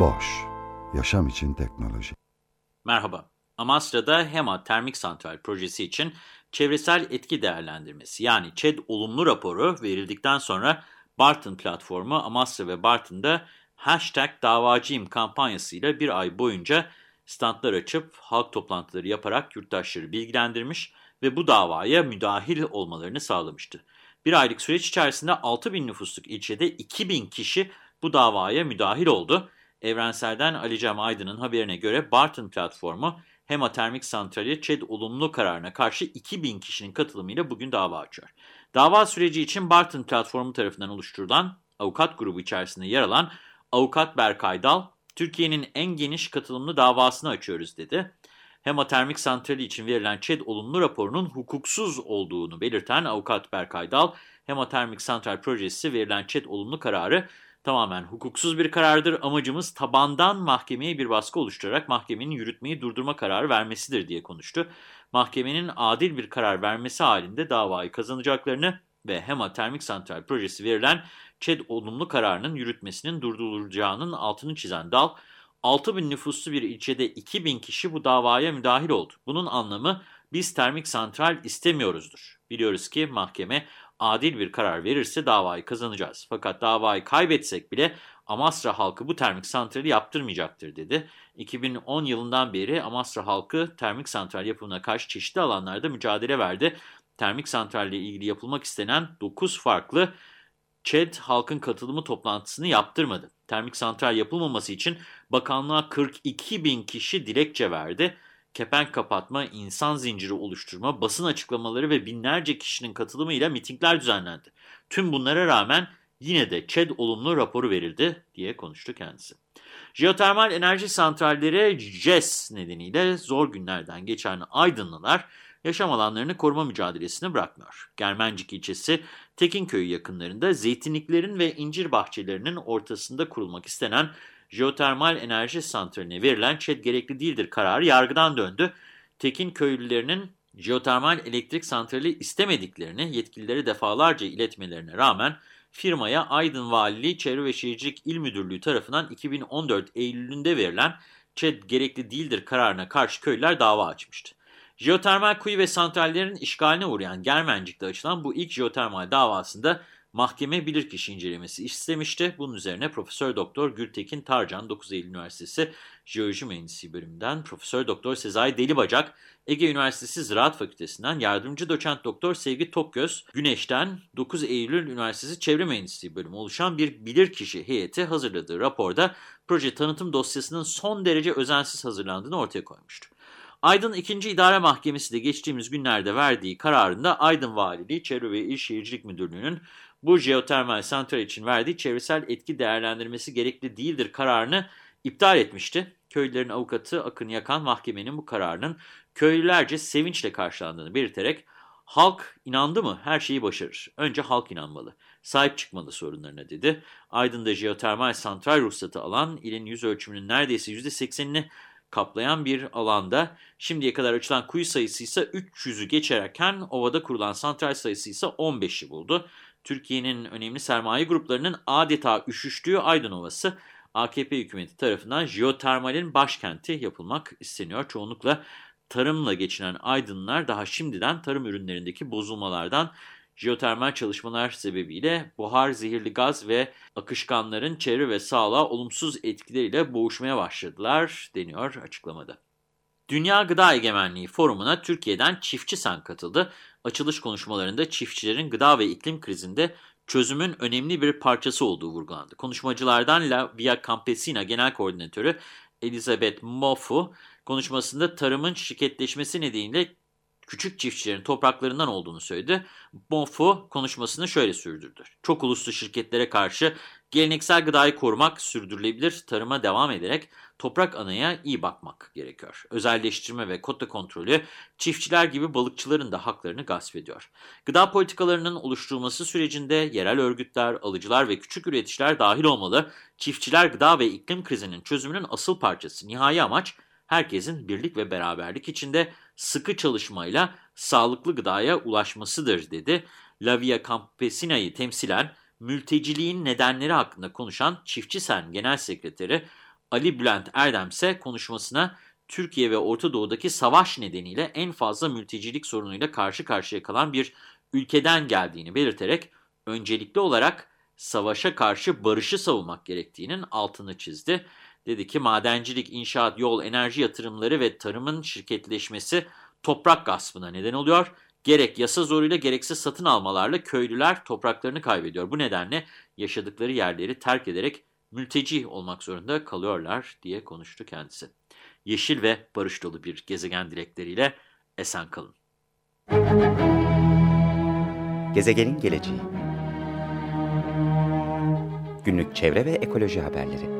Boş, yaşam için teknoloji. Merhaba, Amasra'da HEMA Termik Santral projesi için çevresel etki değerlendirmesi yani ÇED olumlu raporu verildikten sonra Barton platformu Amasra ve Barton'da hashtag davacıyım kampanyasıyla bir ay boyunca standlar açıp halk toplantıları yaparak yurttaşları bilgilendirmiş ve bu davaya müdahil olmalarını sağlamıştı. Bir aylık süreç içerisinde 6 bin nüfusluk ilçede 2 bin kişi bu davaya müdahil oldu. Evrensel'den Ali Cem Aydın'ın haberine göre Barton platformu Hematermik Santrali ÇED olumlu kararına karşı 2000 kişinin katılımıyla bugün dava açıyor. Dava süreci için Barton platformu tarafından oluşturulan avukat grubu içerisinde yer alan avukat Berkay Dal, Türkiye'nin en geniş katılımlı davasını açıyoruz dedi. Hematermik santrali için verilen ÇED olumlu raporunun hukuksuz olduğunu belirten avukat Berkay Dal, Hematermik santral projesi verilen ÇED olumlu kararı tamamen hukuksuz bir karardır. Amacımız tabandan mahkemeye bir baskı oluşturarak mahkemenin yürütmeyi durdurma kararı vermesidir diye konuştu. Mahkemenin adil bir karar vermesi halinde davayı kazanacaklarını ve HEMA Termik Santral projesi verilen ÇED olumlu kararının yürütmesinin durdurulacağının altını çizen Dal, 6 bin nüfuslu bir ilçede 2 bin kişi bu davaya müdahil oldu. Bunun anlamı biz termik santral istemiyoruzdur. Biliyoruz ki mahkeme adil bir karar verirse davayı kazanacağız. Fakat davayı kaybetsek bile Amasra halkı bu termik santrali yaptırmayacaktır dedi. 2010 yılından beri Amasra halkı termik santral yapımına karşı çeşitli alanlarda mücadele verdi. Termik santralle ilgili yapılmak istenen 9 farklı ÇED halkın katılımı toplantısını yaptırmadı. Termik santral yapılmaması için bakanlığa 42 bin kişi dilekçe verdi. Kepenk kapatma, insan zinciri oluşturma, basın açıklamaları ve binlerce kişinin katılımıyla mitingler düzenlendi. Tüm bunlara rağmen yine de ÇED olumlu raporu verildi diye konuştu kendisi. Jeotermal enerji santralleri JES nedeniyle zor günlerden geçen Aydınlılar yaşam alanlarını koruma mücadelesini bırakmıyor. Germencik ilçesi Tekinköy'ü yakınlarında zeytinliklerin ve incir bahçelerinin ortasında kurulmak istenen jeotermal enerji santraline verilen ÇED gerekli değildir kararı yargıdan döndü. Tekin köylülerinin jeotermal elektrik santrali istemediklerini yetkilileri defalarca iletmelerine rağmen firmaya Aydın Valiliği Çevre ve Şehircilik İl Müdürlüğü tarafından 2014 Eylül'ünde verilen ÇED gerekli değildir kararına karşı köylüler dava açmıştı. Jeotermal kuyu ve santrallerin işgaline uğrayan Germencik'te açılan bu ilk jeotermal davasında mahkeme bilirkişi incelemesi istemişti. Bunun üzerine Profesör Doktor Gültekin Tarcan 9 Eylül Üniversitesi Jeoloji Mühendisliği bölümünden Profesör Doktor Sezai Delibacak Ege Üniversitesi Ziraat Fakültesinden yardımcı doçent doktor Sevgi Tokgöz Güneş'ten 9 Eylül Üniversitesi Çevre Mühendisliği bölümü oluşan bir bilirkişi heyeti hazırladığı raporda proje tanıtım dosyasının son derece özensiz hazırlandığını ortaya koymuştu. Aydın 2. İdare Mahkemesi de geçtiğimiz günlerde verdiği kararında Aydın Valiliği Çevre ve İl Şehircilik Müdürlüğü'nün bu jeotermal santral için verdiği çevresel etki değerlendirmesi gerekli değildir kararını iptal etmişti. Köylülerin avukatı Akın Yakan mahkemenin bu kararının köylülerce sevinçle karşılandığını belirterek halk inandı mı her şeyi başarır. Önce halk inanmalı. Sahip çıkmalı sorunlarına dedi. Aydın'da jeotermal santral ruhsatı alan ilin yüz ölçümünün neredeyse %80'ini kaplayan bir alanda şimdiye kadar açılan kuyu sayısı ise 300'ü geçerken ovada kurulan santral sayısı ise 15'i buldu. Türkiye'nin önemli sermaye gruplarının adeta üşüştüğü Aydın Ovası AKP hükümeti tarafından jeotermalin başkenti yapılmak isteniyor. Çoğunlukla tarımla geçinen Aydınlar daha şimdiden tarım ürünlerindeki bozulmalardan jeotermal çalışmalar sebebiyle buhar, zehirli gaz ve akışkanların çevre ve sağlığa olumsuz etkileriyle boğuşmaya başladılar deniyor açıklamada. Dünya Gıda Egemenliği Forumu'na Türkiye'den Çiftçi Sen katıldı. Açılış konuşmalarında çiftçilerin gıda ve iklim krizinde çözümün önemli bir parçası olduğu vurgulandı. Konuşmacılardan La Via Campesina Genel Koordinatörü Elizabeth Moffu konuşmasında tarımın şirketleşmesi nedeniyle küçük çiftçilerin topraklarından olduğunu söyledi. Bonfu konuşmasını şöyle sürdürdü. Çok uluslu şirketlere karşı geleneksel gıdayı korumak, sürdürülebilir tarıma devam ederek toprak anaya iyi bakmak gerekiyor. Özelleştirme ve kota kontrolü çiftçiler gibi balıkçıların da haklarını gasp ediyor. Gıda politikalarının oluşturulması sürecinde yerel örgütler, alıcılar ve küçük üreticiler dahil olmalı. Çiftçiler gıda ve iklim krizinin çözümünün asıl parçası. Nihai amaç herkesin birlik ve beraberlik içinde sıkı çalışmayla sağlıklı gıdaya ulaşmasıdır dedi. Lavia Campesina'yı temsilen mülteciliğin nedenleri hakkında konuşan Çiftçi Sen Genel Sekreteri Ali Bülent Erdem ise konuşmasına Türkiye ve Orta Doğu'daki savaş nedeniyle en fazla mültecilik sorunuyla karşı karşıya kalan bir ülkeden geldiğini belirterek öncelikli olarak savaşa karşı barışı savunmak gerektiğinin altını çizdi. Dedi ki madencilik, inşaat, yol, enerji yatırımları ve tarımın şirketleşmesi toprak gaspına neden oluyor. Gerek yasa zoruyla gereksiz satın almalarla köylüler topraklarını kaybediyor. Bu nedenle yaşadıkları yerleri terk ederek mülteci olmak zorunda kalıyorlar diye konuştu kendisi. Yeşil ve barış dolu bir gezegen dilekleriyle esen kalın. Gezegenin geleceği Günlük çevre ve ekoloji haberleri